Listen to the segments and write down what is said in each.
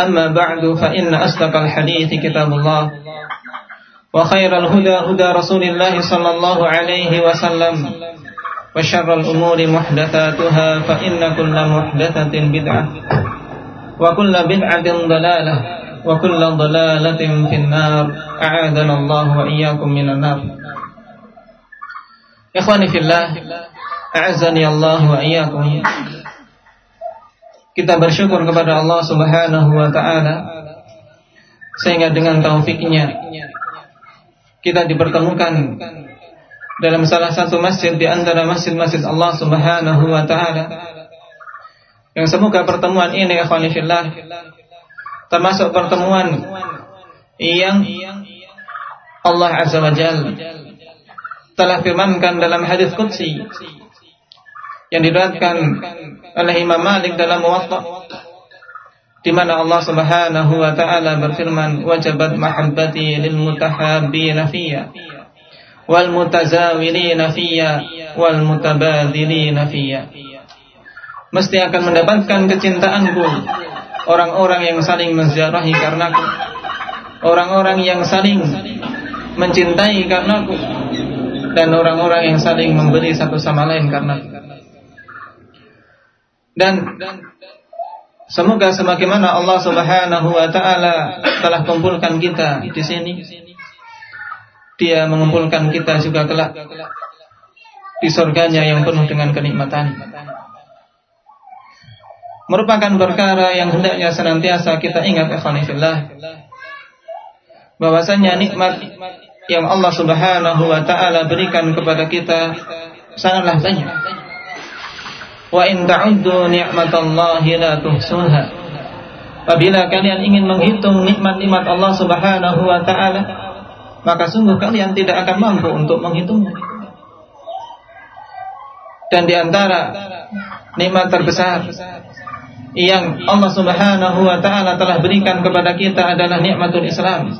أما بعد فإن أصدق الحديث كتاب الله وخير الهدى هدى رسول الله صلى الله عليه وسلم وشر الأمور محدثاتها فإن كل محدثة بدعة وكل بدعة ضلالة وكل ضلالة في النار أعاذنا الله وإياكم من النار Ikhwani fillah A'azani Allah wa iyyakum kita bersyukur kepada Allah subhanahu wa ta'ala Sehingga dengan taufiknya Kita dipertemukan Dalam salah satu masjid Di antara masjid-masjid Allah subhanahu wa ta'ala. Yang semoga pertemuan ini fillah Termasuk pertemuan Yang Allah azza wa jalla telah firmankan dalam hadis qudsi yang diriwayatkan oleh Imam Malik dalam Muwatta di mana Allah Subhanahu wa taala berfirman wajabat mahabbati lil mutahabbina fiyya wal mutazawilina fiyya wal mutabadzilina fiyya. Mesti akan mendapatkan kecintaanku orang-orang yang saling menziarahi karenaku orang-orang yang saling mencintai karenaku dan orang-orang yang saling memberi satu sama lain karena dan semoga sebagaimana Allah Subhanahu wa taala telah kumpulkan kita di sini dia mengumpulkan kita juga kelak di surganya yang penuh dengan kenikmatan merupakan perkara yang hendaknya senantiasa kita ingat ikhwanillah bahwasanya nikmat yang Allah Subhanahu wa taala berikan kepada kita sangatlah banyak. Wa in ta'uddu ni'matallahi la tuhsuha. Apabila kalian ingin menghitung nikmat-nikmat Allah Subhanahu wa taala, maka sungguh kalian tidak akan mampu untuk menghitungnya. Dan di antara nikmat terbesar yang Allah Subhanahu wa taala telah berikan kepada kita adalah nikmatul Islam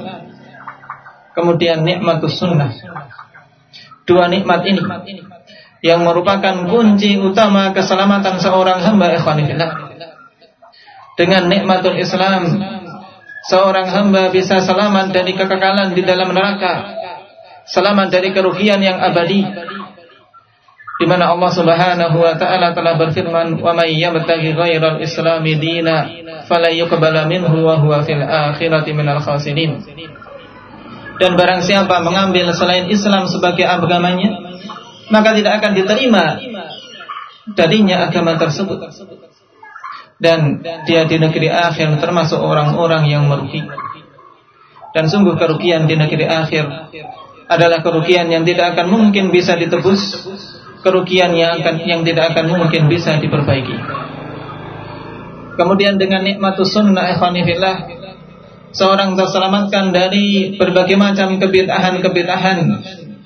kemudian nikmatus sunnah. Dua nikmat ini yang merupakan kunci utama keselamatan seorang hamba ikhwanillah. Dengan nikmatul Islam, seorang hamba bisa selamat dari kekekalan di dalam neraka, selamat dari kerugian yang abadi. Di mana Allah Subhanahu wa taala telah berfirman, "Wa may yabtaghi ghairal islami dina fala yuqbala minhu wa huwa fil akhirati minal khasirin." dan barang siapa mengambil selain Islam sebagai agamanya maka tidak akan diterima darinya agama tersebut. Dan dia di negeri akhir termasuk orang-orang yang merugi. Dan sungguh kerugian di negeri akhir adalah kerugian yang tidak akan mungkin bisa ditebus kerugian yang akan yang tidak akan mungkin bisa diperbaiki. Kemudian dengan nikmatus sunnah ikhwanifillah seorang terselamatkan dari berbagai macam kebid'ahan-kebid'ahan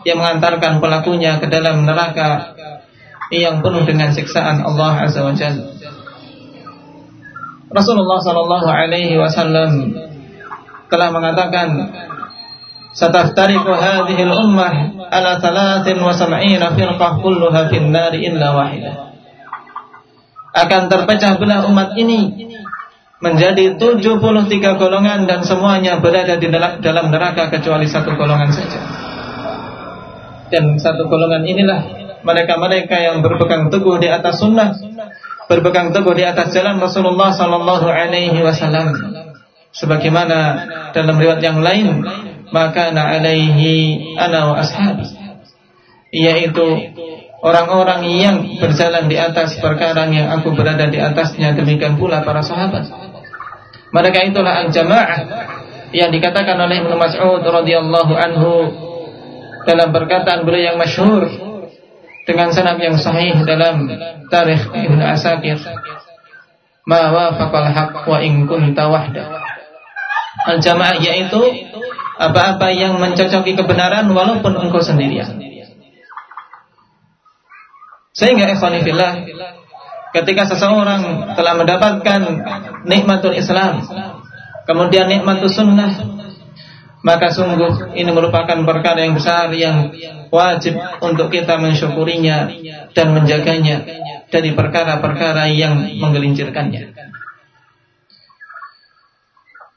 yang mengantarkan pelakunya ke dalam neraka yang penuh dengan siksaan Allah Azza wa Jalla. Rasulullah sallallahu alaihi wasallam telah mengatakan Sataftariqu hadhihi al-ummah ala 73 firqah kulluha fin nar illa wahidah. Akan terpecah belah umat ini menjadi 73 golongan dan semuanya berada di dalam neraka kecuali satu golongan saja. Dan satu golongan inilah mereka-mereka yang berpegang teguh di atas sunnah, berpegang teguh di atas jalan Rasulullah sallallahu alaihi wasallam. Sebagaimana dalam riwayat yang lain maka na alaihi ana wa ashabi yaitu orang-orang yang berjalan di atas perkara yang aku berada di atasnya demikian pula para sahabat. Mereka itulah al-jamaah yang dikatakan oleh Ibnu Mas'ud radhiyallahu anhu dalam perkataan beliau yang masyhur dengan sanad yang sahih dalam tarikh Ibnu Asakir ma wafaqal haqq wa in kunta wahda al-jamaah yaitu apa-apa yang mencocoki kebenaran walaupun engkau sendirian. Sehingga ikhwanifillah ketika seseorang telah mendapatkan nikmatul Islam, kemudian nikmatul sunnah, maka sungguh ini merupakan perkara yang besar yang wajib untuk kita mensyukurinya dan menjaganya dari perkara-perkara yang menggelincirkannya.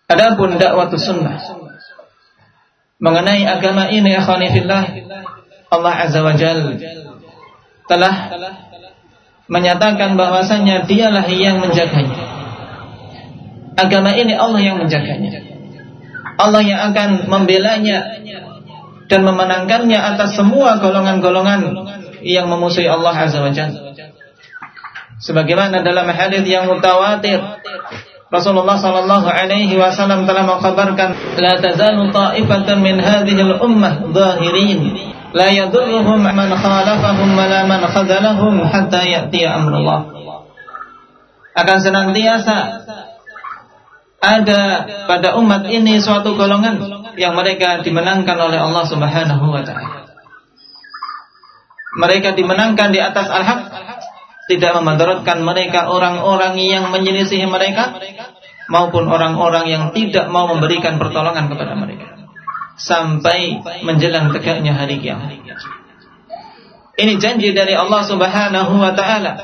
Adapun dakwah sunnah mengenai agama ini akhwanifillah Allah Azza wa Jal telah menyatakan bahwasanya dialah yang menjaganya agama ini Allah yang menjaganya Allah yang akan membelanya dan memenangkannya atas semua golongan-golongan yang memusuhi Allah Azza wa Jalla. Sebagaimana dalam hadis yang mutawatir Rasulullah sallallahu alaihi wasallam telah mengkhabarkan la tazalu ta'ifatan min hadhihi al-ummah zahirin la yadurruhum man khalafahum wala man khadalahum hatta ya'ti amrullah akan senantiasa ada pada umat ini suatu golongan yang mereka dimenangkan oleh Allah Subhanahu wa taala mereka dimenangkan di atas al-haq tidak memudaratkan mereka orang-orang yang menyelisihi mereka maupun orang-orang yang tidak mau memberikan pertolongan kepada mereka sampai menjelang tegaknya hari kiamat. Ini janji dari Allah Subhanahu wa taala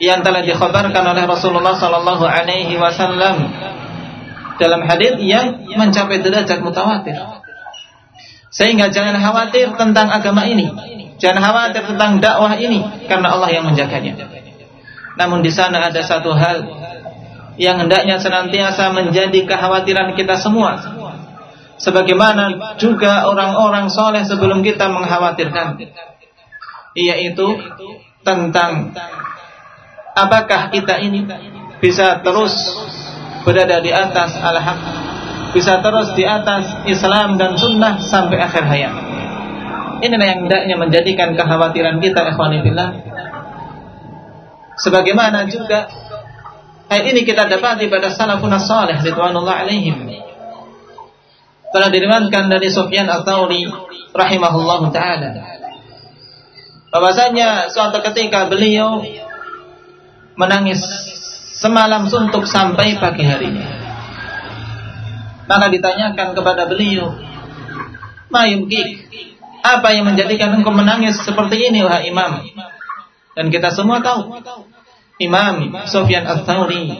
yang telah dikhabarkan oleh Rasulullah sallallahu alaihi wasallam dalam hadis yang mencapai derajat mutawatir. Sehingga jangan khawatir tentang agama ini Jangan khawatir tentang dakwah ini karena Allah yang menjaganya. Namun di sana ada satu hal yang hendaknya senantiasa menjadi kekhawatiran kita semua. Sebagaimana juga orang-orang soleh sebelum kita mengkhawatirkan. Yaitu tentang apakah kita ini bisa terus berada di atas al-haq. Bisa terus di atas Islam dan sunnah sampai akhir hayat. Inilah yang hendaknya menjadikan kekhawatiran kita ikhwanillah. Sebagaimana juga ayat ini kita dapati pada salafun salih ridwanullah alaihim. Telah diriwayatkan dari Sufyan Ats-Tsauri rahimahullahu taala. Bahwasanya suatu ketika beliau menangis semalam suntuk sampai pagi harinya. Maka ditanyakan kepada beliau, "Mayumkik, apa yang menjadikan engkau menangis seperti ini wahai imam? Dan kita semua tahu Imam Sufyan Ats-Tsauri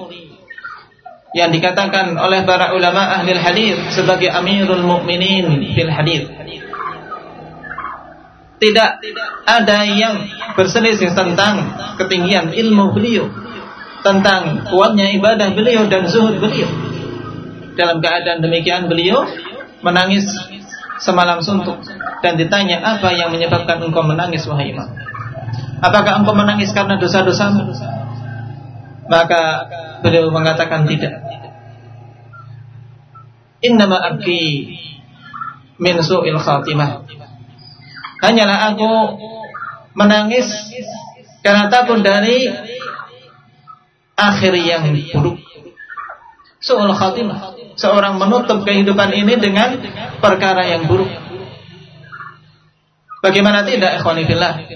yang dikatakan oleh para ulama ahli hadis sebagai Amirul Mukminin fil hadis. Tidak ada yang berselisih tentang ketinggian ilmu beliau, tentang kuatnya ibadah beliau dan zuhud beliau. Dalam keadaan demikian beliau menangis semalam suntuk dan ditanya apa yang menyebabkan engkau menangis wahai imam? Apakah engkau menangis karena dosa-dosamu? Maka beliau mengatakan tidak. Innama abki min su'il khatimah. Hanyalah aku menangis karena takut dari akhir yang buruk. Su'ul khatimah. Seorang menutup kehidupan ini dengan perkara yang buruk. Bagaimana tidak ikhwanifillah?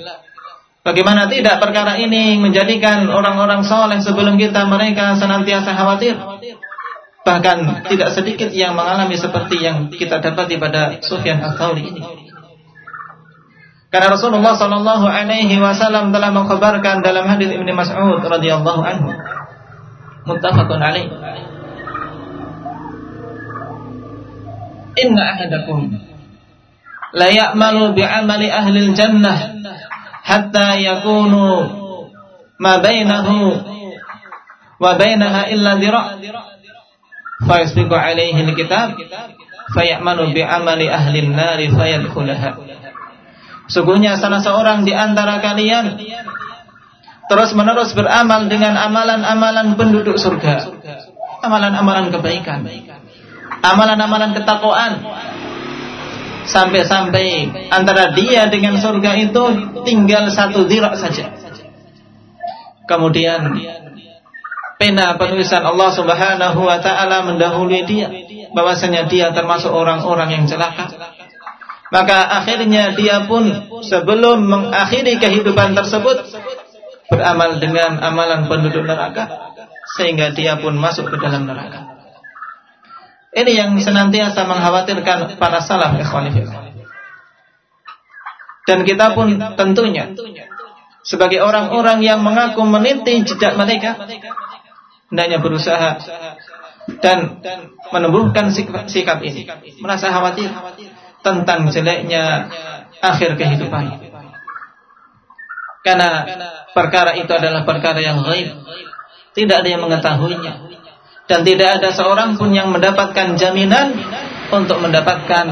Bagaimana tidak perkara ini menjadikan orang-orang soleh sebelum kita mereka senantiasa khawatir? Bahkan tidak sedikit yang mengalami seperti yang kita dapati pada Sufyan Ats-Tsauri ini. Karena Rasulullah Shallallahu Alaihi Wasallam telah mengkhabarkan dalam hadis Ibnu Mas'ud radhiyallahu anhu, muttafaqun alaih. Inna ahadakum la ya'malu bi'amali ahli jannah hatta yakunu ma bainahu wa bainaha illa dira' fa yasbiqu alaihi alkitab fa ya'malu bi'amali ahli an-nari fayadkhulaha Sungguhnya salah seorang di antara kalian terus menerus beramal dengan amalan-amalan penduduk surga, amalan-amalan kebaikan, amalan-amalan ketakwaan, sampai-sampai antara dia dengan surga itu tinggal satu dirak saja. Kemudian pena penulisan Allah Subhanahu wa taala mendahului dia bahwasanya dia termasuk orang-orang yang celaka. Maka akhirnya dia pun sebelum mengakhiri kehidupan tersebut beramal dengan amalan penduduk neraka sehingga dia pun masuk ke dalam neraka. Ini yang senantiasa mengkhawatirkan para salaf ikhwan. Dan kita pun tentunya sebagai orang-orang yang mengaku meniti jejak mereka hendaknya berusaha dan menumbuhkan sikap ini. Merasa khawatir tentang jeleknya akhir kehidupan karena perkara itu adalah perkara yang gaib tidak ada yang mengetahuinya dan tidak ada seorang pun yang mendapatkan jaminan untuk mendapatkan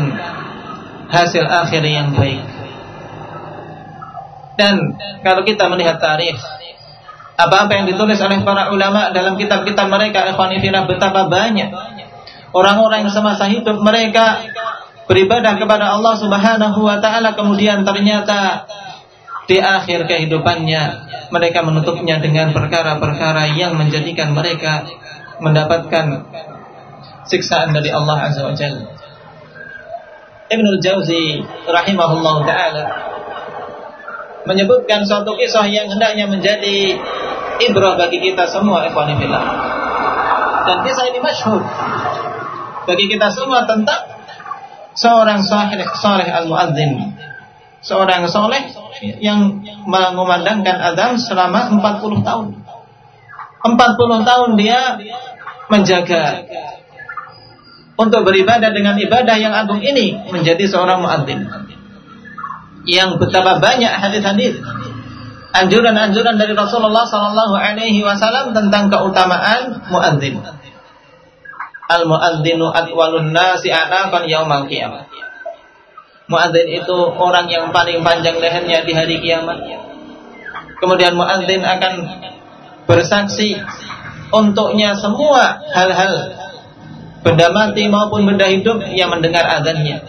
hasil akhir yang baik. Dan kalau kita melihat tarikh apa-apa yang ditulis oleh para ulama dalam kitab-kitab mereka ikhwanifina betapa banyak orang-orang yang semasa hidup mereka beribadah kepada Allah Subhanahu wa taala kemudian ternyata di akhir kehidupannya mereka menutupnya dengan perkara-perkara yang menjadikan mereka mendapatkan siksaan dari Allah Azza wa Jalla. Ibnu Jauzi rahimahullah taala menyebutkan suatu kisah yang hendaknya menjadi ibrah bagi kita semua ikhwan fillah. Dan kisah ini masyhur bagi kita semua tentang seorang saleh saleh al-muadzin. Seorang soleh yang mengumandangkan adzan selama 40 tahun. 40 tahun dia menjaga untuk beribadah dengan ibadah yang agung ini menjadi seorang muadzin yang betapa banyak hadis-hadis anjuran-anjuran dari Rasulullah Sallallahu Alaihi Wasallam tentang keutamaan muadzin. Al muadzinu atwalun nasi anaqan yaumal qiyamah. Muadzin itu orang yang paling panjang lehernya di hari kiamat. Kemudian muadzin akan bersaksi untuknya semua hal-hal benda mati maupun benda hidup yang mendengar azannya.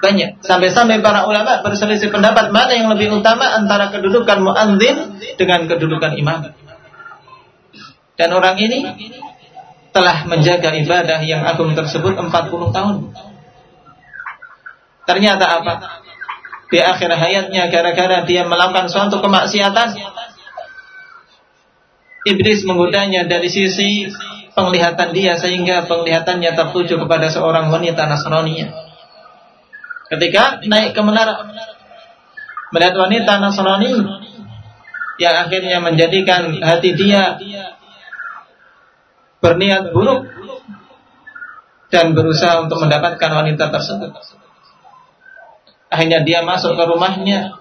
Banyak. Sampai-sampai para ulama berselisih pendapat mana yang lebih utama antara kedudukan muadzin dengan kedudukan imam. Dan orang ini telah menjaga ibadah yang agung tersebut 40 tahun. Ternyata apa? Di akhir hayatnya gara-gara dia melakukan suatu kemaksiatan, iblis menggodanya dari sisi penglihatan dia sehingga penglihatannya tertuju kepada seorang wanita Nasrani. Ketika naik ke menara melihat wanita Nasrani yang akhirnya menjadikan hati dia berniat buruk dan berusaha untuk mendapatkan wanita tersebut. Akhirnya dia masuk ke rumahnya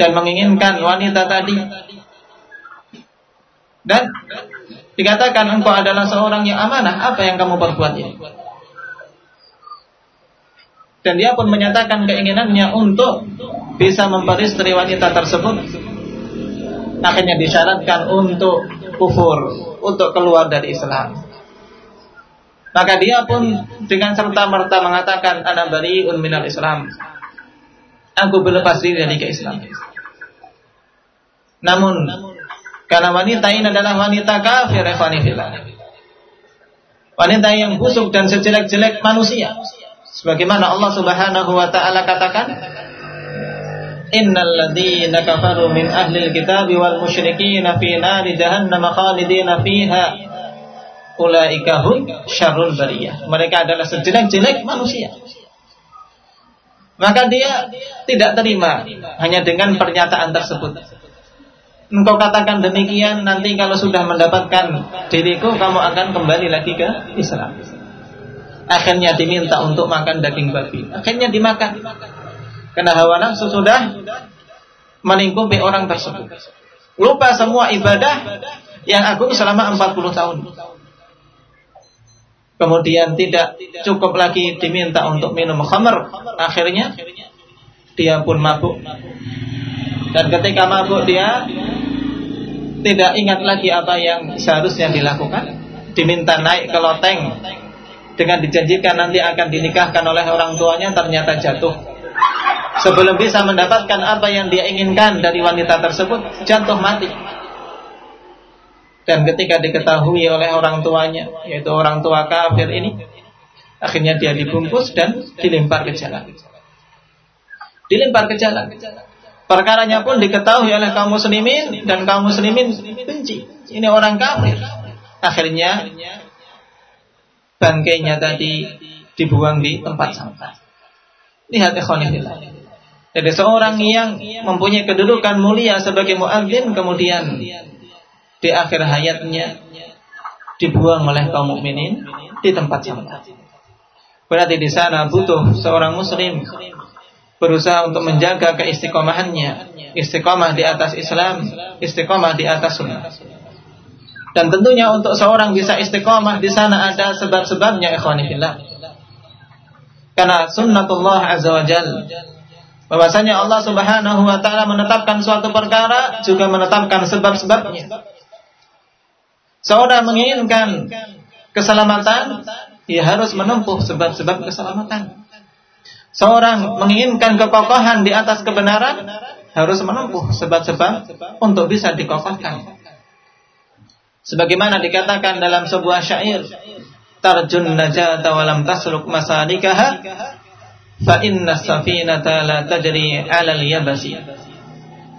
dan menginginkan wanita tadi dan dikatakan engkau adalah seorang yang amanah, apa yang kamu perbuat ini? Dan dia pun menyatakan keinginannya untuk bisa memperistri wanita tersebut. Akhirnya disyaratkan untuk kufur, untuk keluar dari Islam. Maka dia pun dengan serta merta mengatakan ana bariun minal Islam. Aku berlepas diri dari keislaman. Namun karena wanita ini adalah wanita kafir, Wanita yang busuk dan sejelek-jelek manusia. Sebagaimana Allah Subhanahu wa taala katakan, Innal ladzina kafaru min ahli alkitab wal musyrikin fi nari jahannam khalidina fiha ulaika hum syarrul bariyah. Mereka adalah sejelek-jelek manusia. Maka dia tidak terima hanya dengan pernyataan tersebut. Engkau katakan demikian nanti kalau sudah mendapatkan diriku kamu akan kembali lagi ke Islam. Akhirnya diminta untuk makan daging babi. Akhirnya dimakan. Karena hawa nafsu sudah melingkupi orang tersebut. Lupa semua ibadah yang aku selama 40 tahun. Kemudian tidak cukup lagi diminta untuk minum khamr. Akhirnya dia pun mabuk. Dan ketika mabuk dia tidak ingat lagi apa yang seharusnya dilakukan. Diminta naik ke loteng dengan dijanjikan nanti akan dinikahkan oleh orang tuanya ternyata jatuh. Sebelum bisa mendapatkan apa yang dia inginkan dari wanita tersebut, jatuh mati. Dan ketika diketahui oleh orang tuanya, yaitu orang tua kafir ini, akhirnya dia dibungkus dan dilempar ke jalan. Dilempar ke jalan. Perkaranya pun diketahui oleh kaum muslimin dan kaum muslimin benci. Ini orang kafir. Akhirnya bangkainya tadi dibuang di tempat sampah. Lihat ikhwanillah. Jadi seorang yang mempunyai kedudukan mulia sebagai muadzin kemudian di akhir hayatnya dibuang oleh kaum mukminin di tempat sampah. Berarti di sana butuh seorang muslim berusaha untuk menjaga keistiqomahannya, istiqomah di atas Islam, istiqomah di atas sunnah. Dan tentunya untuk seorang bisa istiqomah di sana ada sebab-sebabnya ikhwani fillah. Karena sunnatullah azza wa bahwasanya Allah Subhanahu wa taala menetapkan suatu perkara juga menetapkan sebab-sebabnya. Seorang menginginkan keselamatan, ia harus menempuh sebab-sebab keselamatan. Seorang menginginkan kekokohan di atas kebenaran, harus menempuh sebab-sebab untuk bisa dikokohkan. Sebagaimana dikatakan dalam sebuah syair, tarjun najata walam tasluk masalikaha fa inna safinata la tajri 'alal yabasi.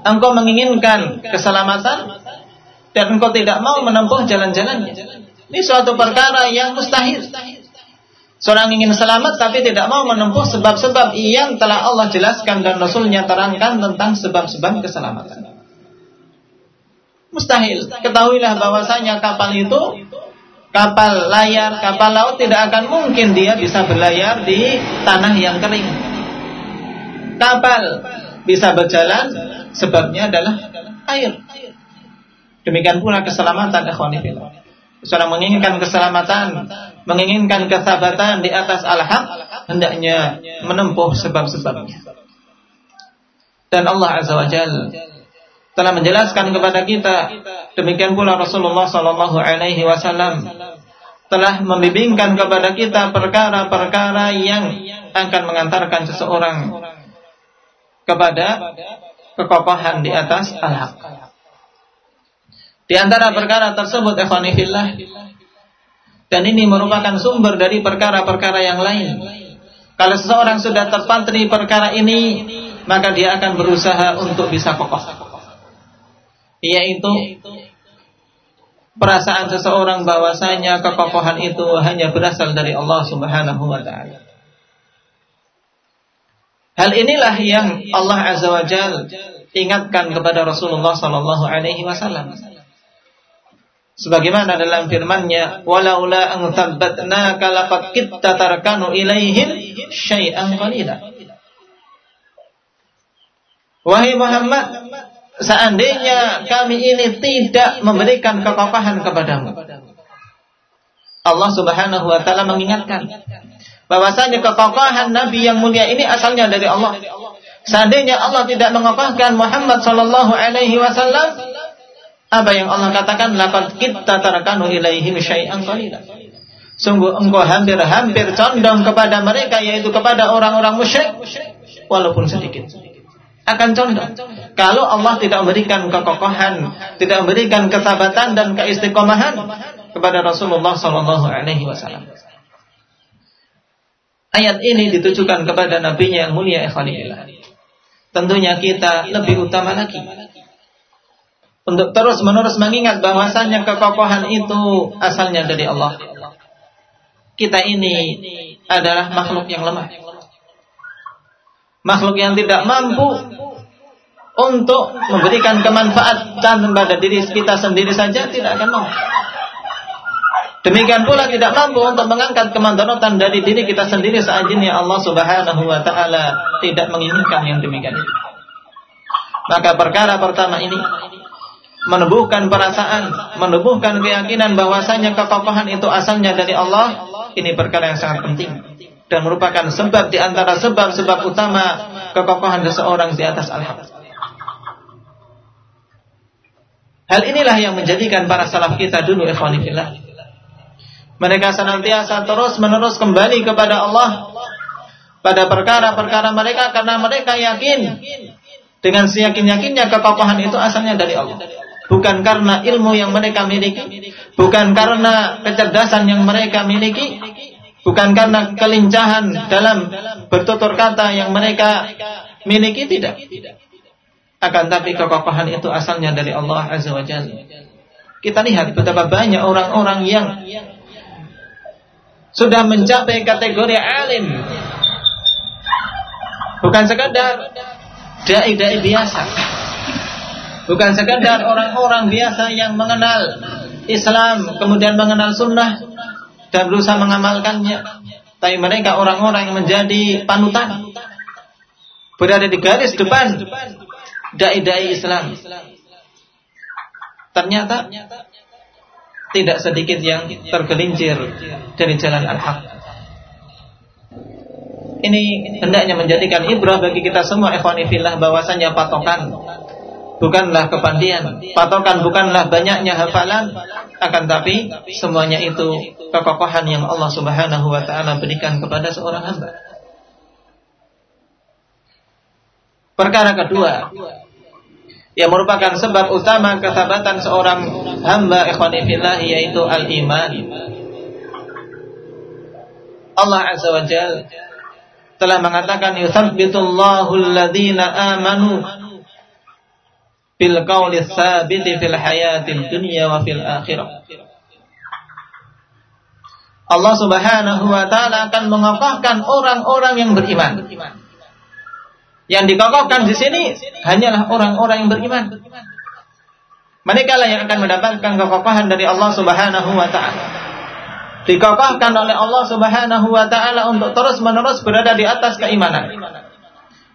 Engkau menginginkan keselamatan, dan engkau tidak mau menempuh jalan-jalannya. Ini suatu perkara yang mustahil. Seorang ingin selamat tapi tidak mau menempuh sebab-sebab yang telah Allah jelaskan dan Rasulnya terangkan tentang sebab-sebab keselamatan. Mustahil. Ketahuilah bahwasanya kapal itu kapal layar, kapal laut tidak akan mungkin dia bisa berlayar di tanah yang kering. Kapal bisa berjalan sebabnya adalah air. Demikian pula keselamatan ikhwanifillah. Seorang menginginkan keselamatan, menginginkan kesabatan di atas al-haq, hendaknya menempuh sebab-sebabnya. Dan Allah Azza wa Jal telah menjelaskan kepada kita, demikian pula Rasulullah Sallallahu Alaihi Wasallam telah membimbingkan kepada kita perkara-perkara yang akan mengantarkan seseorang kepada kekokohan di atas al-haq. Di antara perkara tersebut ikhwanifillah dan ini merupakan sumber dari perkara-perkara yang lain. Kalau seseorang sudah terpantri perkara ini, maka dia akan berusaha untuk bisa kokoh. Yaitu perasaan seseorang bahwasanya kekokohan itu hanya berasal dari Allah Subhanahu wa taala. Hal inilah yang Allah Azza wa Jalla ingatkan kepada Rasulullah sallallahu alaihi wasallam. Sebagaimana dalam firman-Nya, "Walaula an thabbatnaka laqad kitta tarkanu ilaihim syai'an qalila." Wahai Muhammad, seandainya kami ini tidak memberikan kekokohan kepadamu. Allah Subhanahu wa taala mengingatkan bahwasanya kekokohan Nabi yang mulia ini asalnya dari Allah. Seandainya Allah tidak mengokohkan Muhammad sallallahu alaihi wasallam, apa yang Allah katakan laqad kita tarakanu ilaihim syai'an qalila. Sungguh engkau hampir-hampir condong kepada mereka yaitu kepada orang-orang musyrik walaupun sedikit. Akan condong. Kalau Allah tidak memberikan kekokohan, tidak memberikan kesabatan dan keistiqomahan kepada Rasulullah sallallahu alaihi wasallam. Ayat ini ditujukan kepada nabinya yang mulia ikhwanillah. Tentunya kita lebih utama lagi untuk terus-menerus mengingat bahwasanya kekokohan itu asalnya dari Allah. Kita ini adalah makhluk yang lemah. Makhluk yang tidak mampu untuk memberikan kemanfaatan kepada diri kita sendiri saja tidak akan mampu. Demikian pula tidak mampu untuk mengangkat kemandaratan dari diri kita sendiri ini Allah Subhanahu wa taala tidak menginginkan yang demikian. Maka perkara pertama ini menumbuhkan perasaan, menumbuhkan keyakinan bahwasanya kekokohan itu asalnya dari Allah, ini perkara yang sangat penting dan merupakan sebab di antara sebab-sebab utama kekokohan seseorang di atas al-haq. Hal inilah yang menjadikan para salaf kita dulu ikhwanifillah. Mereka senantiasa terus menerus kembali kepada Allah pada perkara-perkara mereka karena mereka yakin dengan seyakin-yakinnya kekokohan itu asalnya dari Allah bukan karena ilmu yang mereka miliki, bukan karena kecerdasan yang mereka miliki, bukan karena kelincahan dalam bertutur kata yang mereka miliki tidak. Akan tapi kekokohan itu asalnya dari Allah Azza wa Jalla. Kita lihat betapa banyak orang-orang yang sudah mencapai kategori alim. Bukan sekadar dai-dai biasa Bukan sekadar orang-orang biasa yang mengenal Islam, kemudian mengenal sunnah dan berusaha mengamalkannya. Tapi mereka orang-orang yang menjadi panutan. Berada di garis depan dai-dai Islam. Ternyata tidak sedikit yang tergelincir dari jalan al-haq. Ini hendaknya menjadikan ibrah bagi kita semua ikhwanifillah bahwasanya patokan bukanlah kepandian, patokan bukanlah banyaknya hafalan, akan tapi semuanya itu kekokohan yang Allah Subhanahu wa taala berikan kepada seorang hamba. Perkara kedua yang merupakan sebab utama kesabatan seorang hamba ikhwani fillah yaitu al-iman. Allah Azza wa Jalla telah mengatakan yuthabbitullahu alladhina amanu fil qawli tsabiti fil hayatil dunya wa fil akhirah. Allah Subhanahu wa taala akan mengokohkan orang-orang yang beriman. Yang dikokohkan di sini hanyalah orang-orang yang beriman. Mereka lah yang akan mendapatkan kekokohan dari Allah Subhanahu wa taala. Dikokohkan oleh Allah Subhanahu wa taala untuk terus-menerus berada di atas keimanan.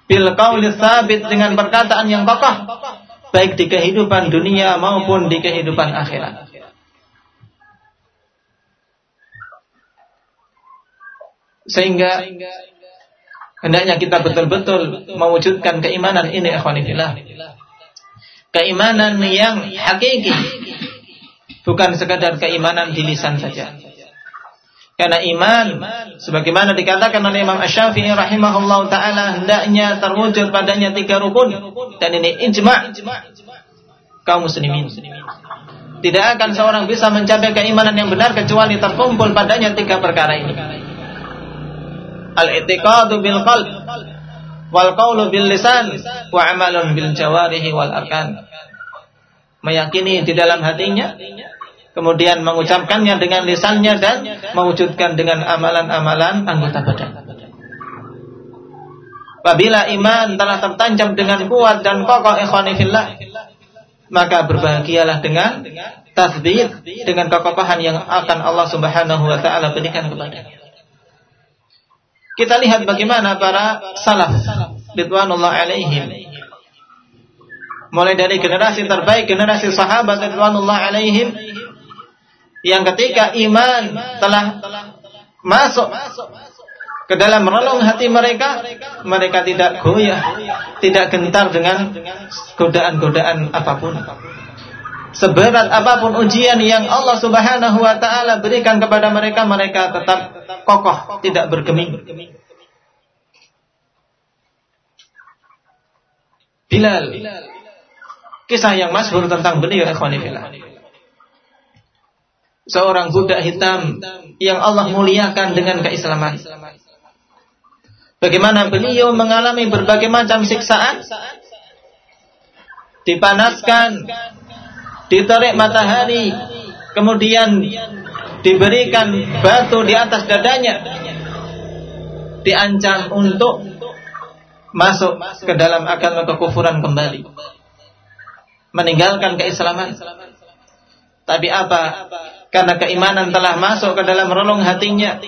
Bil qauli tsabit dengan perkataan yang kokoh baik di kehidupan dunia maupun di kehidupan akhirat. Sehingga hendaknya kita betul-betul mewujudkan keimanan ini ikhwanillah. Keimanan yang hakiki bukan sekadar keimanan di lisan saja. Karena iman sebagaimana dikatakan oleh Imam Asy-Syafi'i rahimahullah taala hendaknya terwujud padanya tiga rukun dan ini ijma' kaum muslimin. Tidak akan seorang bisa mencapai keimanan yang benar kecuali terkumpul padanya tiga perkara ini. Al-i'tiqadu bil qalb wal qawlu bil lisan wa amalun bil jawarihi wal arkan. Meyakini di dalam hatinya kemudian mengucapkannya dengan lisannya dan mewujudkan dengan amalan-amalan anggota badan. Apabila iman telah tertancap dengan kuat dan kokoh ikhwanifillah, maka berbahagialah dengan tasbih dengan kekokohan yang akan Allah Subhanahu wa taala berikan kepada Kita lihat bagaimana para salaf ridwanullah alaihim mulai dari generasi terbaik generasi sahabat ridwanullah alaihim yang ketika iman telah masuk ke dalam relung hati mereka, mereka tidak goyah, tidak gentar dengan godaan-godaan apa pun. Seberat apa pun ujian yang Allah Subhanahu wa taala berikan kepada mereka, mereka tetap kokoh, tidak bergeming. Bilal. Kisah yang masyhur tentang beliau ikhwani seorang budak hitam yang Allah muliakan dengan keislaman. Bagaimana beliau mengalami berbagai macam siksaan, dipanaskan, ditarik matahari, kemudian diberikan batu di atas dadanya, diancam untuk masuk ke dalam agama kekufuran kembali, meninggalkan keislaman. Tapi apa? Karena keimanan telah masuk ke dalam relung hatinya,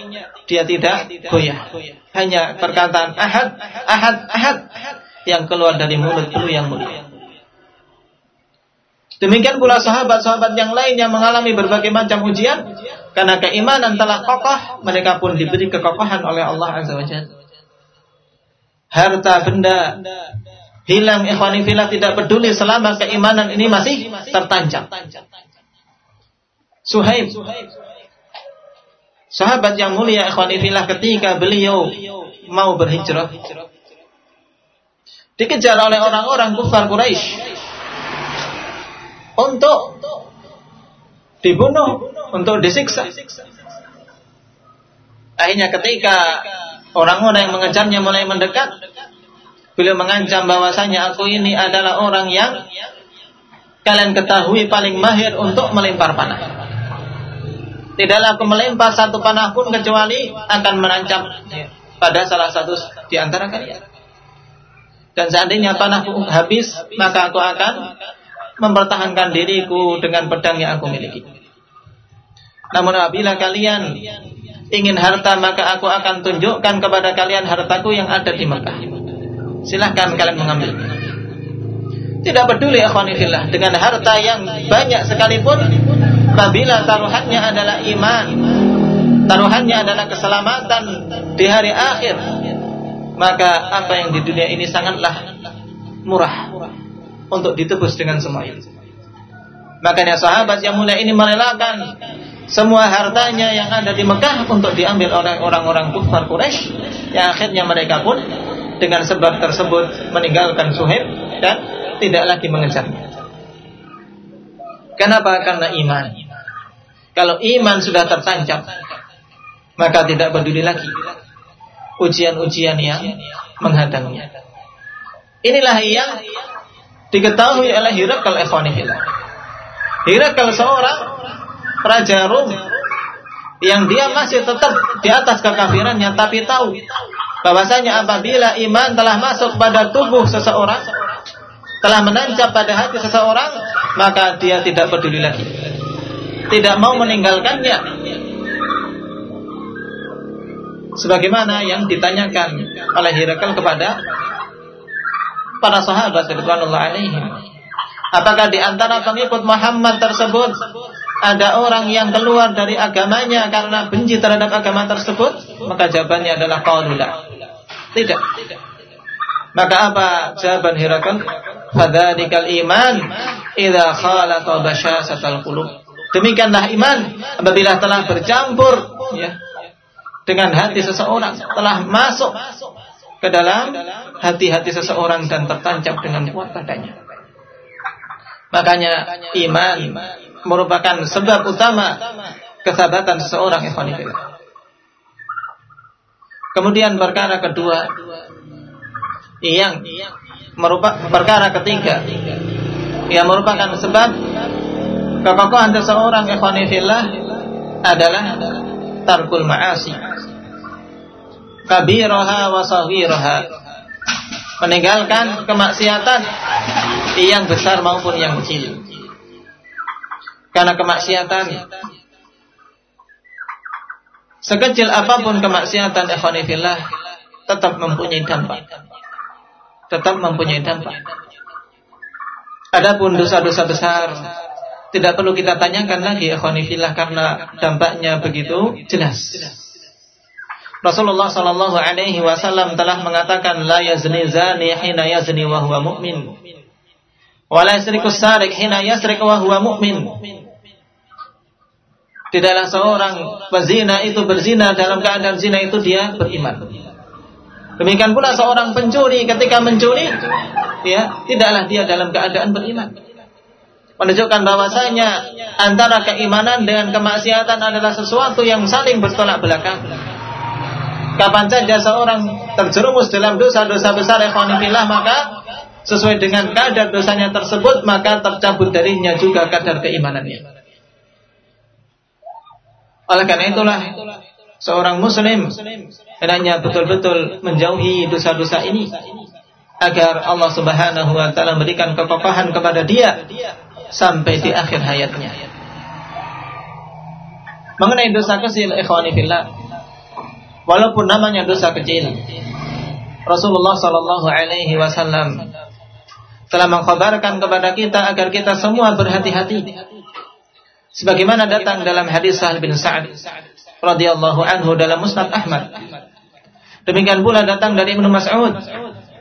dia tidak goyah. Hanya perkataan ahad, ahad, ahad yang keluar dari mulut beliau yang mulia. Demikian pula sahabat-sahabat yang lain yang mengalami berbagai macam ujian karena keimanan telah kokoh, mereka pun diberi kekokohan oleh Allah Azza wa Jalla. Harta benda hilang ikhwani fillah tidak peduli selama keimanan ini masih tertancap. Suhaib Sahabat yang mulia ikhwani fillah ketika beliau mau berhijrah dikejar oleh orang-orang kufar Quraisy untuk dibunuh, untuk disiksa. Akhirnya ketika orang-orang yang mengejarnya mulai mendekat, beliau mengancam bahwasanya aku ini adalah orang yang kalian ketahui paling mahir untuk melempar panah. Tidaklah aku melempar satu panah pun kecuali akan menancap pada salah satu di antara kalian. Dan seandainya panahku habis, maka aku akan mempertahankan diriku dengan pedang yang aku miliki. Namun apabila kalian ingin harta, maka aku akan tunjukkan kepada kalian hartaku yang ada di Mekah. Silahkan kalian mengambil. Tidak peduli akhwanifillah dengan harta yang banyak sekalipun apabila taruhannya adalah iman, taruhannya adalah keselamatan di hari akhir, maka apa yang di dunia ini sangatlah murah untuk ditebus dengan semua itu. Makanya sahabat yang mulia ini merelakan semua hartanya yang ada di Mekah untuk diambil oleh orang-orang kufar Quraisy yang akhirnya mereka pun dengan sebab tersebut meninggalkan Suhaib dan tidak lagi mengejarnya. Kenapa? Karena iman. Kalau iman sudah tertancap, maka tidak peduli lagi ujian-ujian yang menghadangnya. Inilah yang diketahui oleh Hirakal Ekhwanihillah. Hirakal seorang Raja Rum yang dia masih tetap di atas kekafirannya tapi tahu bahwasanya apabila iman telah masuk pada tubuh seseorang telah menancap pada hati seseorang, maka dia tidak peduli lagi. Tidak mau meninggalkannya. Sebagaimana yang ditanyakan oleh Hirakal kepada para sahabat radhiyallahu alaihim. Apakah di antara pengikut Muhammad tersebut ada orang yang keluar dari agamanya karena benci terhadap agama tersebut? Maka jawabannya adalah qaulula. Tidak. Maka apa jawaban Hirakal? Fadzalikal iman idza khalaqa basyasatal qulub. Demikianlah iman apabila telah bercampur ya dengan hati seseorang, telah masuk ke dalam hati-hati seseorang dan tertancap dengan kuat padanya. Makanya iman merupakan sebab utama kesabatan seseorang ikhwanifillah. Kemudian perkara kedua yang merupakan perkara ketiga yang merupakan sebab kekokohan seseorang ikhwanifillah adalah tarkul ma'asi. Kabiraha wa saghiraha. Meninggalkan kemaksiatan yang besar maupun yang kecil. Karena kemaksiatan sekecil apa pun kemaksiatan ikhwanifillah tetap mempunyai dampak. Tetap mempunyai dampak. Adapun dosa-dosa besar tidak perlu kita tanyakan lagi ikhwanifillah karena dampaknya begitu jelas. Rasulullah sallallahu alaihi wasallam telah mengatakan la yazni zani hina yazni wa huwa mu'min. Wa la yasriku sarik hina yasrik wa huwa mu'min. Tidaklah seorang pezina itu berzina dalam keadaan zina itu dia beriman. Demikian pula seorang pencuri ketika mencuri, ya tidaklah dia dalam keadaan beriman. Menunjukkan bahwasanya antara keimanan dengan kemaksiatan adalah sesuatu yang saling bertolak belakang. Kapan saja seorang terjerumus dalam dosa-dosa besar ikhwanifillah maka sesuai dengan kadar dosanya tersebut, maka tercabut darinya juga kadar keimanannya. Oleh karena itulah seorang muslim hendaknya betul-betul menjauhi dosa-dosa ini agar Allah Subhanahu wa taala memberikan kekokohan kepada dia sampai di akhir hayatnya. Mengenai dosa kecil ikhwani fillah walaupun namanya dosa kecil Rasulullah sallallahu alaihi wasallam telah mengkhabarkan kepada kita agar kita semua berhati-hati. Sebagaimana datang dalam hadis Sahal bin Sa'ad radhiyallahu anhu dalam Musnad Ahmad. Demikian pula datang dari Ibnu Mas'ud.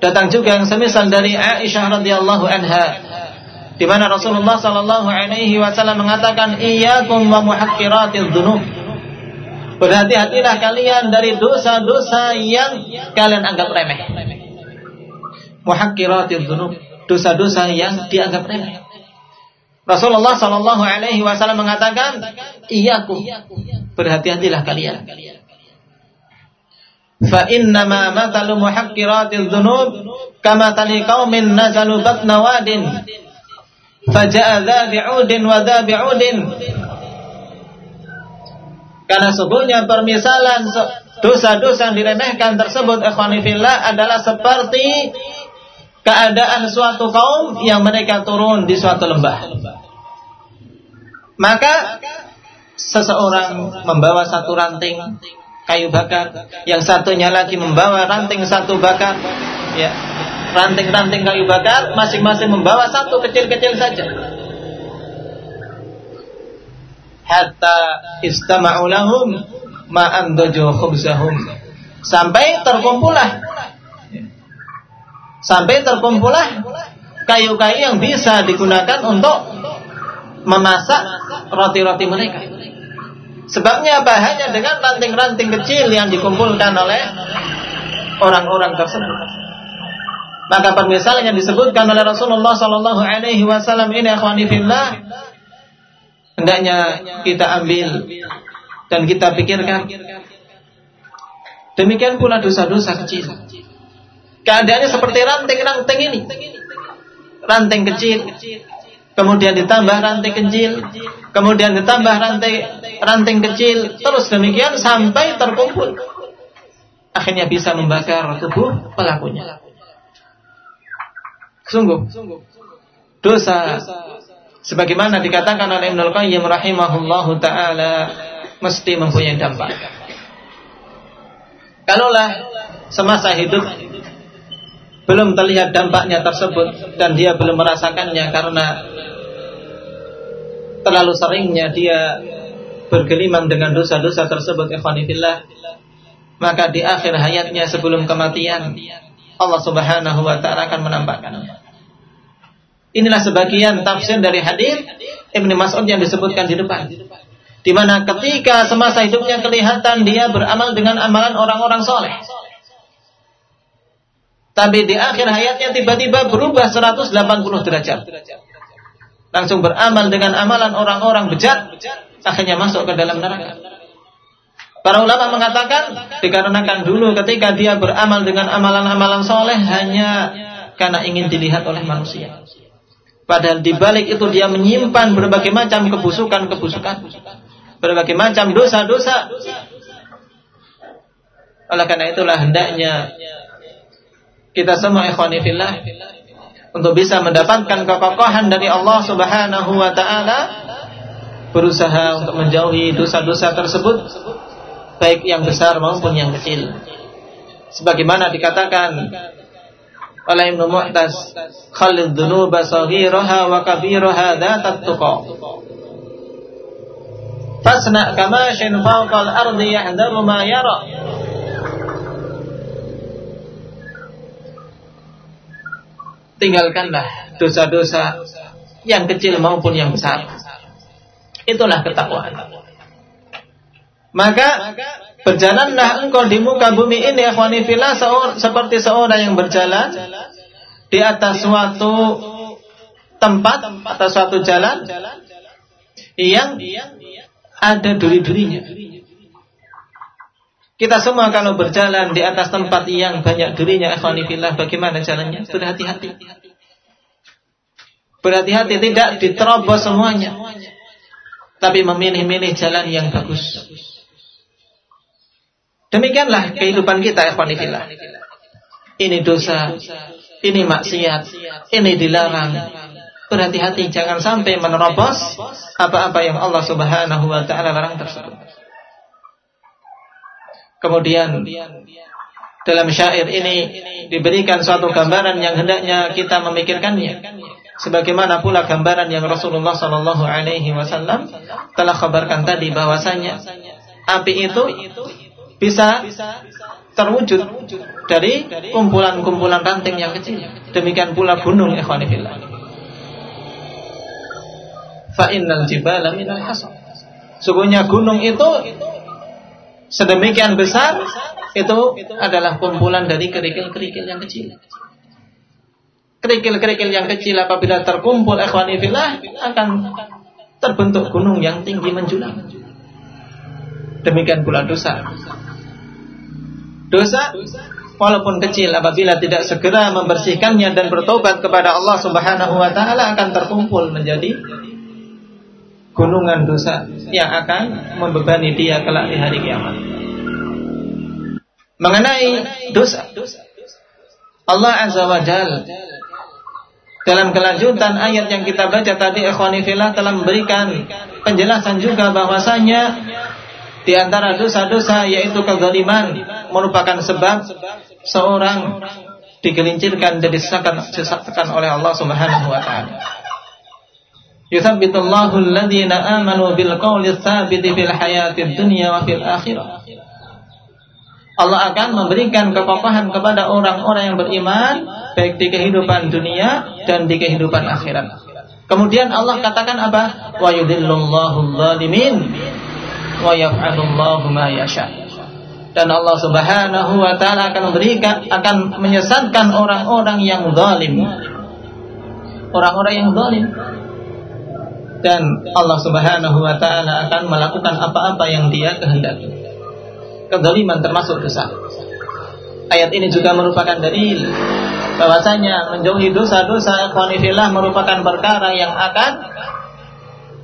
Datang juga yang semisal dari Aisyah radhiyallahu anha di mana Rasulullah sallallahu alaihi wasallam mengatakan iyyakum wa muhaqqiratiz dzunub. Berhati-hatilah kalian dari dosa-dosa yang kalian anggap remeh. Muhaqqiratiz dzunub dosa-dosa yang dianggap remeh. Rasulullah Shallallahu Alaihi Wasallam mengatakan, iyaku berhati-hatilah kalian. Fa inna ma matalu muhaqqiratil dzunub kama tali qaumin nazalu batna wadin faja'a dha bi'udin wa dha bi'udin karena sesungguhnya permisalan dosa-dosa yang diremehkan tersebut ikhwanifillah adalah seperti keadaan suatu kaum yang mereka turun di suatu lembah. Maka seseorang membawa satu ranting kayu bakar, yang satunya lagi membawa ranting satu bakar, ya. Ranting-ranting kayu bakar masing-masing membawa satu kecil-kecil saja. Hatta istama'u lahum ma'an khubzahum. Sampai terkumpullah Sampai terkumpullah kayu-kayu yang bisa digunakan untuk memasak roti-roti mereka. Sebabnya apa? Dengan ranting-ranting kecil yang dikumpulkan oleh orang-orang tersebut. Maka permisalan yang disebutkan oleh Rasulullah Sallallahu Alaihi Wasallam ini akhwanifillah hendaknya kita ambil dan kita pikirkan. Demikian pula dosa-dosa kecil. Keadaannya seperti ranting-ranting ini. Ranting kecil, kemudian ditambah ranting kecil, kemudian ditambah ranting ranting kecil, terus demikian sampai terkumpul. Akhirnya bisa membakar tubuh pelakunya. Sungguh. Dosa. Sebagaimana dikatakan oleh Ibnu Qayyim rahimahullahu taala mesti mempunyai dampak. Kalaulah semasa hidup belum terlihat dampaknya tersebut dan dia belum merasakannya karena terlalu seringnya dia bergelimang dengan dosa-dosa tersebut ikhwanifillah maka di akhir hayatnya sebelum kematian Allah Subhanahu wa taala akan menampakkannya inilah sebagian tafsir dari hadis Ibnu Mas'ud yang disebutkan di depan di mana ketika semasa hidupnya kelihatan dia beramal dengan amalan orang-orang soleh tapi di akhir hayatnya tiba-tiba berubah 180 derajat. Langsung beramal dengan amalan orang-orang bejat, akhirnya masuk ke dalam neraka. Para ulama mengatakan dikarenakan dulu ketika dia beramal dengan amalan-amalan soleh hanya karena ingin dilihat oleh manusia. Padahal di balik itu dia menyimpan berbagai macam kebusukan-kebusukan, berbagai macam dosa-dosa. Oleh karena itulah hendaknya kita semua ikhwanifillah untuk bisa mendapatkan kekokohan dari Allah Subhanahu wa taala berusaha untuk menjauhi dosa-dosa tersebut baik yang besar maupun yang kecil. Sebagaimana dikatakan oleh Ibnu Mu'taz, "Khalid dzunuba saghiraha wa kabiraha dzatat tuqa." Fasna kama shin fawqa al-ardi yahdaru ma yara. tinggalkanlah dosa-dosa yang kecil maupun yang besar. Itulah ketakwaan. Maka berjalanlah engkau di muka bumi ini akhwani fillah seperti seorang yang berjalan di atas suatu tempat atau suatu jalan yang ada duri-durinya. Kita semua kalau berjalan di atas tempat yang banyak durinya, ikhwanifillah, bagaimana jalannya? Berhati-hati. Berhati-hati tidak diterobos semuanya. Tapi memilih-milih jalan yang bagus. Demikianlah kehidupan kita, Ikhwanifillah. Ini dosa, ini maksiat, ini dilarang. Berhati-hati jangan sampai menerobos apa-apa yang Allah Subhanahu wa taala larang tersebut. Kemudian dalam syair ini diberikan suatu gambaran yang hendaknya kita memikirkannya. Sebagaimana pula gambaran yang Rasulullah Shallallahu Alaihi Wasallam telah kabarkan tadi bahwasanya api itu bisa terwujud dari kumpulan-kumpulan ranting yang kecil. Demikian pula gunung ikhwanifillah. Fa innal jibala minal. Sungguhnya gunung itu sedemikian besar itu adalah kumpulan dari kerikil-kerikil yang kecil. Kerikil-kerikil yang kecil apabila terkumpul ikhwani fillah akan terbentuk gunung yang tinggi menjulang. Demikian pula dosa. Dosa walaupun kecil apabila tidak segera membersihkannya dan bertobat kepada Allah Subhanahu wa taala akan terkumpul menjadi gunungan dosa yang akan membebani dia kelak di hari kiamat. Mengenai dosa, Allah Azza wa Jal dalam kelanjutan ayat yang kita baca tadi ikhwani telah memberikan penjelasan juga bahwasanya di antara dosa-dosa yaitu kezaliman merupakan sebab seorang digelincirkan dan disesatkan oleh Allah Subhanahu wa taala. Yuthabbitullahu alladhina amanu bil qawli tsabiti fil hayatid dunya wa fil akhirah. Allah akan memberikan kekokohan kepada orang-orang yang beriman baik di kehidupan dunia dan di kehidupan akhirat. Kemudian Allah katakan apa? Wa yudhillullahu dzalimin wa yaf'alullahu ma yasha. Dan Allah Subhanahu wa taala akan memberikan akan menyesatkan orang-orang yang zalim. Orang-orang yang zalim dan Allah Subhanahu wa taala akan melakukan apa-apa yang Dia kehendaki. Kezaliman termasuk dosa. Ayat ini juga merupakan dalil bahwasanya menjauhi dosa-dosa ikhwanifillah merupakan perkara yang akan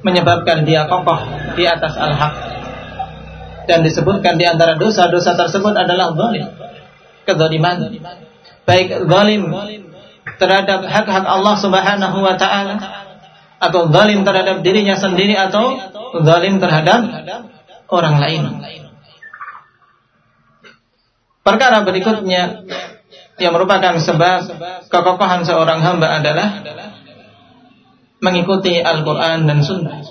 menyebabkan dia kokoh di atas al-haq. Dan disebutkan di antara dosa-dosa tersebut adalah zalim. Kezaliman. Baik zalim terhadap hak-hak Allah Subhanahu wa taala atau zalim terhadap dirinya sendiri atau zalim terhadap orang lain. Perkara berikutnya yang merupakan sebab kekokohan seorang hamba adalah mengikuti Al-Quran dan Sunnah.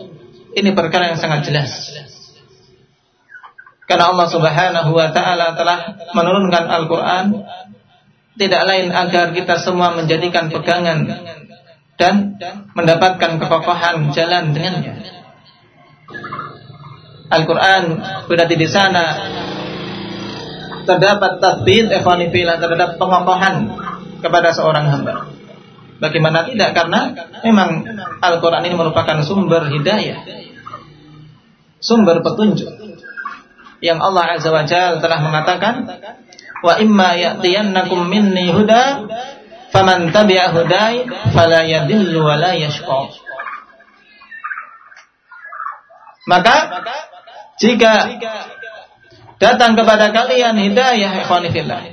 Ini perkara yang sangat jelas. Karena Allah Subhanahu wa Ta'ala telah menurunkan Al-Quran tidak lain agar kita semua menjadikan pegangan dan mendapatkan kekokohan jalan dengannya. Al-Quran berarti di sana terdapat tadbir evanifila terdapat pengokohan kepada seorang hamba. Bagaimana tidak? Karena memang Al-Quran ini merupakan sumber hidayah, sumber petunjuk yang Allah Azza wa Jalla telah mengatakan, wa imma ya'tiyannakum minni huda faman tabi'a hudai fala yadillu wa la yashqa. Maka jika datang kepada kalian hidayah ikhwanifillah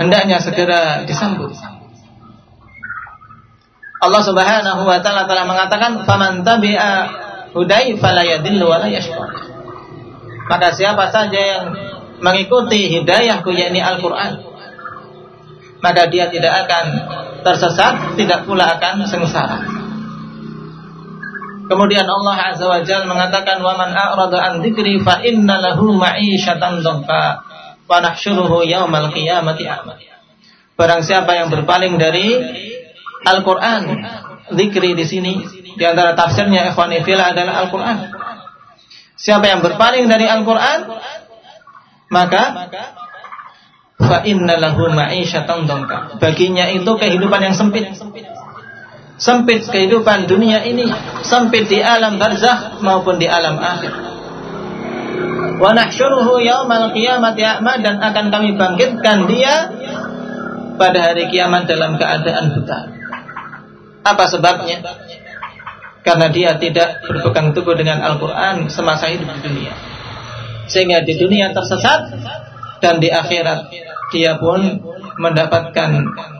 hendaknya segera disambut. Allah Subhanahu wa taala telah mengatakan faman tabi'a hudai fala yadillu wa la yashqa maka siapa saja yang mengikuti hidayahku yakni Al-Qur'an maka dia tidak akan tersesat, tidak pula akan sengsara. Kemudian Allah Azza wa Jalla mengatakan wa man a'rada an dzikri fa inna lahu ma'isyatan dhanka wa nahsyuruhu yaumal qiyamati a'ma. Barang siapa yang berpaling dari Al-Qur'an, zikri di sini di antara tafsirnya ikhwan adalah Al-Qur'an. Siapa yang berpaling dari Al-Qur'an, maka fa inna lahu ma'isyatan dhanka. Baginya itu kehidupan yang sempit. Sempit kehidupan dunia ini, sempit di alam barzakh maupun di alam akhir. Wa nahsyuruhu yaumal qiyamati a'ma dan akan kami bangkitkan dia pada hari kiamat dalam keadaan buta. Apa sebabnya? Karena dia tidak berpegang teguh dengan Al-Quran semasa hidup di dunia. Sehingga di dunia tersesat dan di akhirat dia pun mendapatkan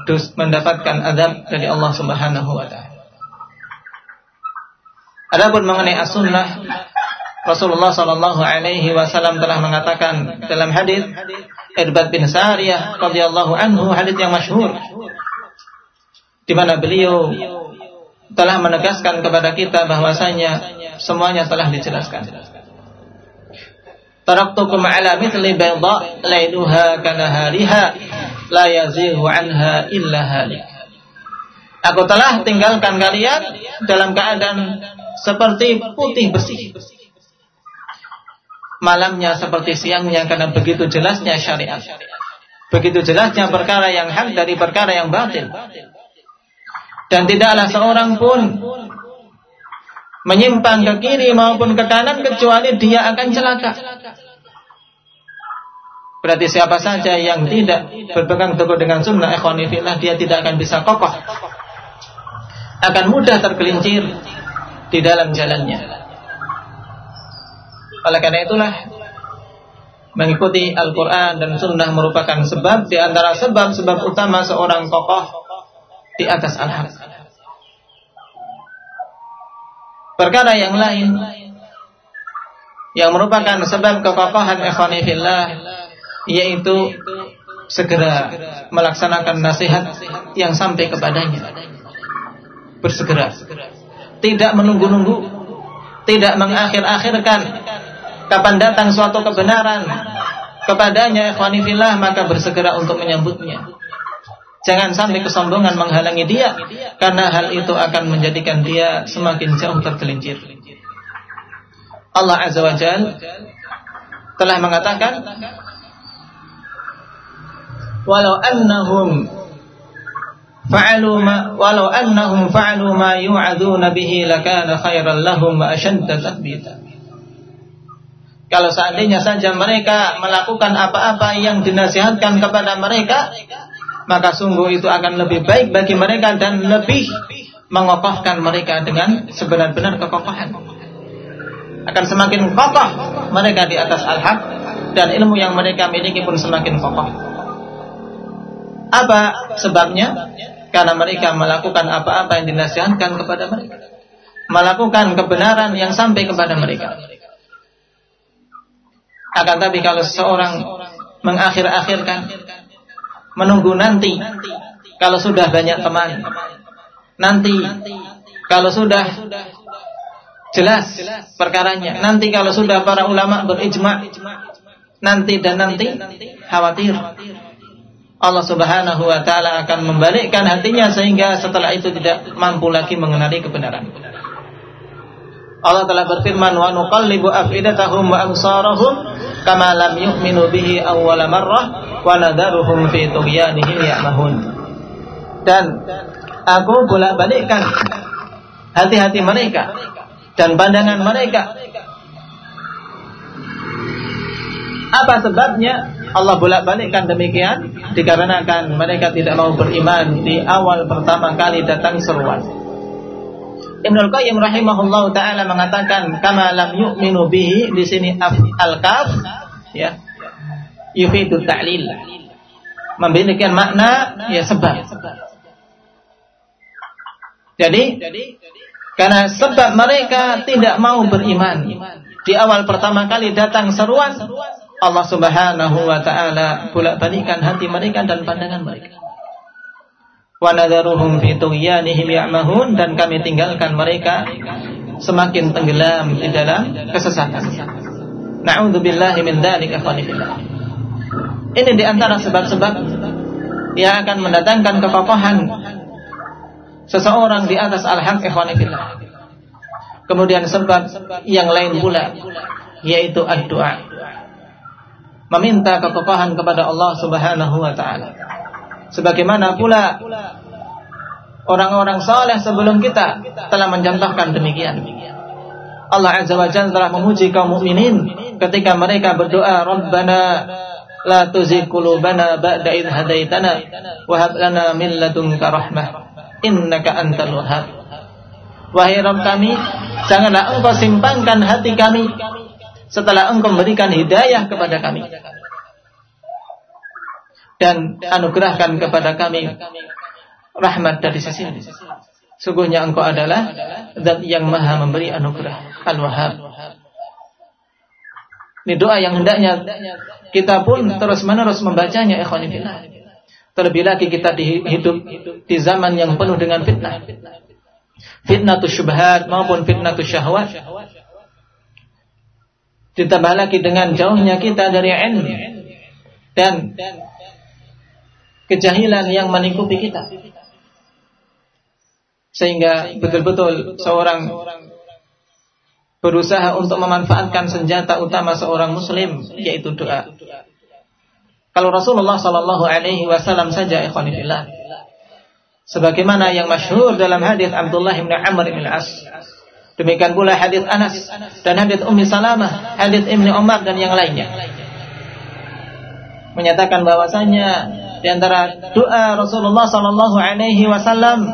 dus, mendapatkan adab dari Allah Subhanahu wa taala. Adapun mengenai as-sunnah Rasulullah sallallahu alaihi wasallam telah mengatakan dalam hadis Irbad bin Sariyah radhiyallahu anhu hadis yang masyhur di mana beliau telah menegaskan kepada kita bahwasanya semuanya telah dijelaskan. Taraktukum ala mithli bayda lailuha kanahariha la yazighu anha illa halik. Aku telah tinggalkan kalian dalam keadaan seperti putih bersih. Malamnya seperti siangnya karena begitu jelasnya syariat. Begitu jelasnya perkara yang hak dari perkara yang batil dan tidaklah seorang pun menyimpang ke kiri maupun ke kanan kecuali dia akan celaka. Berarti siapa saja yang tidak berpegang teguh dengan sunnah ikhwanifillah dia tidak akan bisa kokoh. Akan mudah tergelincir di dalam jalannya. Oleh karena itulah mengikuti Al-Quran dan Sunnah merupakan sebab di antara sebab-sebab utama seorang kokoh di atas al-haq. Perkara yang lain yang merupakan sebab kekokohan ikhwanifillah yaitu segera melaksanakan nasihat yang sampai kepadanya. Bersegera. Tidak menunggu-nunggu, tidak mengakhir-akhirkan kapan datang suatu kebenaran kepadanya ikhwanifillah maka bersegera untuk menyambutnya. Jangan sampai kesombongan menghalangi dia karena hal itu akan menjadikan dia semakin jauh tergelincir. Allah Azza wa Jal telah mengatakan walau annahum fa'alu ma walau annahum fa'alu ma yu'aduna bihi lakana khairan lahum wa ashadda tathbita kalau seandainya saja mereka melakukan apa-apa yang dinasihatkan kepada mereka maka sungguh itu akan lebih baik bagi mereka dan lebih mengokohkan mereka dengan sebenar-benar kekokohan. Akan semakin kokoh mereka di atas al-haq dan ilmu yang mereka miliki pun semakin kokoh. Apa sebabnya? Karena mereka melakukan apa-apa yang dinasihatkan kepada mereka. Melakukan kebenaran yang sampai kepada mereka. Akan tapi kalau seorang mengakhir-akhirkan menunggu nanti kalau sudah banyak teman. Nanti kalau sudah jelas perkaranya. Nanti kalau sudah para ulama berijma. Nanti dan nanti khawatir. Allah Subhanahu wa taala akan membalikkan hatinya sehingga setelah itu tidak mampu lagi mengenali kebenaran. Allah telah berfirman wa nuqallibu afidatahum wa kama lam yu'minu bihi awwala marrah wa fi tughyanihim ya'mahun. Dan aku bolak-balikkan hati-hati mereka dan pandangan mereka. Apa sebabnya Allah bolak-balikkan demikian? Dikarenakan mereka tidak mau beriman di awal pertama kali datang seruan. Ibnu Qayyim rahimahullah taala mengatakan kama lam yu'minu bihi di sini al-kaf ya yufidu ta'lil. Memiliki makna ya sebab. Jadi karena sebab mereka tidak mau beriman. Di awal pertama kali datang seruan Allah Subhanahu wa taala bolak-balikkan hati mereka dan pandangan mereka. Wa nadharuhum ya'mahun dan kami tinggalkan mereka semakin tenggelam di dalam kesesatan. Na'udzubillahi min dzalika khalifillah. Ini di antara sebab-sebab yang akan mendatangkan kekokohan seseorang di atas al-haq ikhwanifillah. Kemudian sebab yang lain pula yaitu ad-doa. Meminta kekokohan kepada Allah Subhanahu wa taala. Sebagaimana pula orang-orang saleh sebelum kita telah mencontohkan demikian. Allah Azza wa Jalla telah memuji kaum mukminin ketika mereka berdoa, "Rabbana tuzigh qulubana ba'da idh hadaitana wa hab lana min ladunka rahmah innaka antal wahhab. Wahai Rabb kami, janganlah engkau simpangkan hati kami setelah engkau memberikan hidayah kepada kami. Dan anugerahkan kepada kami rahmat dari sisi Sungguhnya engkau adalah zat yang maha memberi anugerah. Al-Wahhab. Ini doa yang hendaknya kita pun terus menerus membacanya ikhwanifillah. Terlebih lagi kita hidup di zaman yang penuh dengan fitnah. Fitnah tu syubhat maupun fitnah tu syahwat. Ditambah lagi dengan jauhnya kita dari ilmu dan kejahilan yang melingkupi kita. Sehingga betul-betul seorang berusaha untuk memanfaatkan senjata utama seorang muslim yaitu doa. Kalau Rasulullah Shallallahu Alaihi Wasallam saja ikhwanillah, sebagaimana yang masyhur dalam hadis Abdullah bin Amr bin As, demikian pula hadis Anas dan hadis Ummi Salamah, hadis Ibnu Umar dan yang lainnya, menyatakan bahwasanya di antara doa Rasulullah Shallallahu Alaihi Wasallam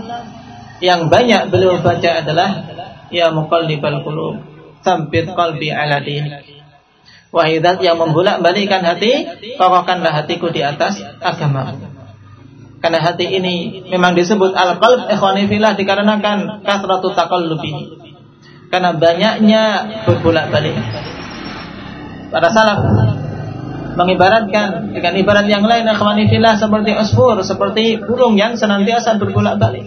yang banyak beliau baca adalah ya muqallibal qulub tsabbit qalbi ala dinik wahai zat yang membolak-balikkan hati kokohkanlah hatiku di atas agama karena hati ini memang disebut al-qalb ikhwani fillah dikarenakan kasratu taqallubi. Karena banyaknya berbolak-balik para salaf mengibaratkan dengan ibarat yang lain ikhwani fillah seperti usfur seperti burung yang senantiasa berbolak-balik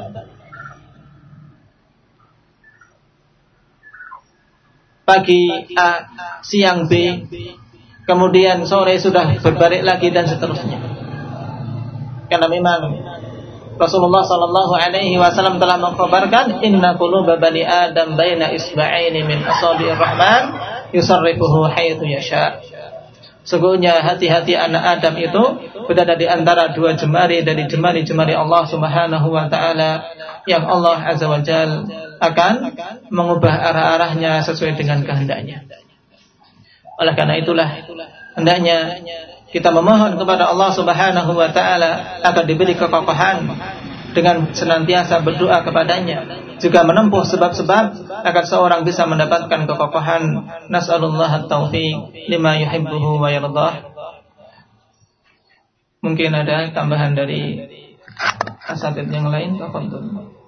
pagi A, siang B, kemudian sore sudah berbalik lagi dan seterusnya. Karena memang Rasulullah Sallallahu Alaihi Wasallam telah mengkhabarkan Inna quluba bani Adam baina isba'aini min asabi'ir rahman yusarrifuhu haythu yasha. Sungguhnya hati-hati anak Adam itu berada di antara dua jemari dari jemari-jemari Allah Subhanahu wa taala yang Allah Azza wa Jal akan mengubah arah-arahnya sesuai dengan kehendaknya. Oleh karena itulah hendaknya kita memohon kepada Allah Subhanahu wa taala agar diberi kekokohan dengan senantiasa berdoa kepadanya juga menempuh sebab-sebab agar seorang bisa mendapatkan kekokohan. Nasallallahu at-taufiq lima yuhibbuhu wa yardah mungkin ada tambahan dari asatid yang lain? Tafadhol